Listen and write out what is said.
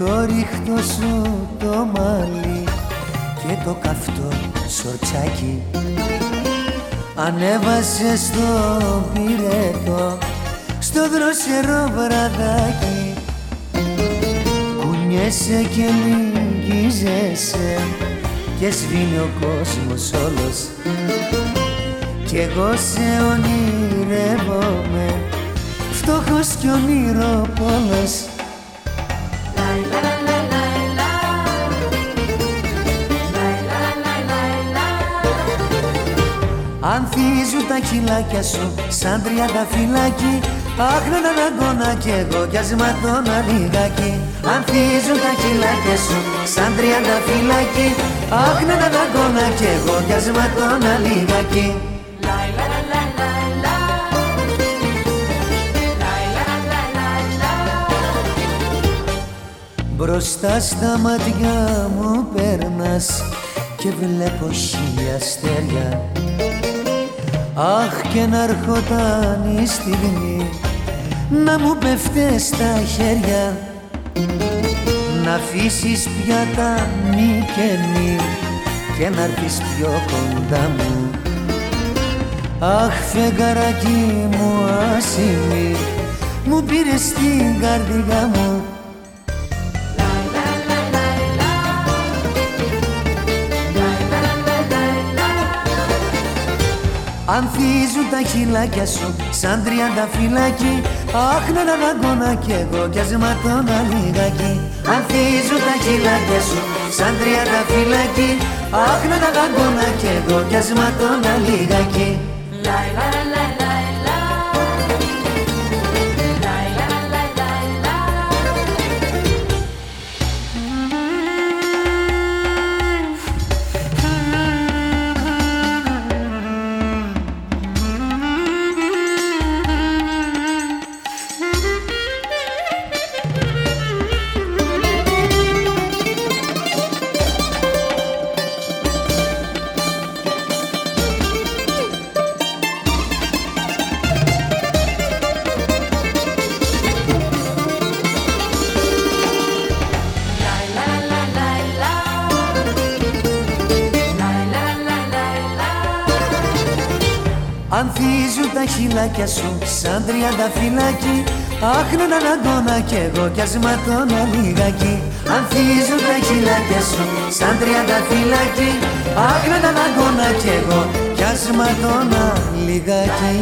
Με το ρίχτο σου το μάλι και το καυτό σορτσάκι. Ανέβασε στο πυρέτο στο δροσερό βραδάκι. Κουνιέσαι και λυγίζεσαι και σβήνει ο κόσμος όλος. Κι εγώ σε ονειρεύομαι φτωχός κι ονειροπόλος Ανθίζουν τα χυλάκια σου σαν τριάντα φυλάκι Αχ να να ναγκώνα κι εγώ κι ας ματώνα λιγάκι Ανθίζουν τα χυλάκια σου σαν τριάντα φυλάκι Αχ να να ναγκώνα κι εγώ κι ας ματώνα λιγάκι Μπροστά στα μάτια μου περνάς και βλέπω χίλια αστέρια Αχ και να έρχονταν η στιγμή να μου πέφτε στα χέρια. Να αφήσεις πια τα μη και μη και να έρθεις πιο κοντά μου. Αχ φεγγαράκι μου άσημη μου πήρες την καρδιά μου Ανθίζουν τα χυλάκια σου σαν τριάντα φυλάκι Αχ να αναγκώνα κι εγώ κι ας ματώνα λιγάκι. Ανθίζουν τα χυλάκια σου σαν τριάντα φυλάκι Αχ να αναγκώνα κι εγώ κι ας ματώνα λιγάκι Ανθίζουν τα χυλάκια σου σαν τριάντα φυλάκι Αχ να αναγκώνα κι εγώ κι ας ματώνα λιγάκι. Ανθίζουν τα χυλάκια σου σαν τριάντα φυλάκι Αχ να αναγκώνα κι εγώ κι ας ματώνα λιγάκι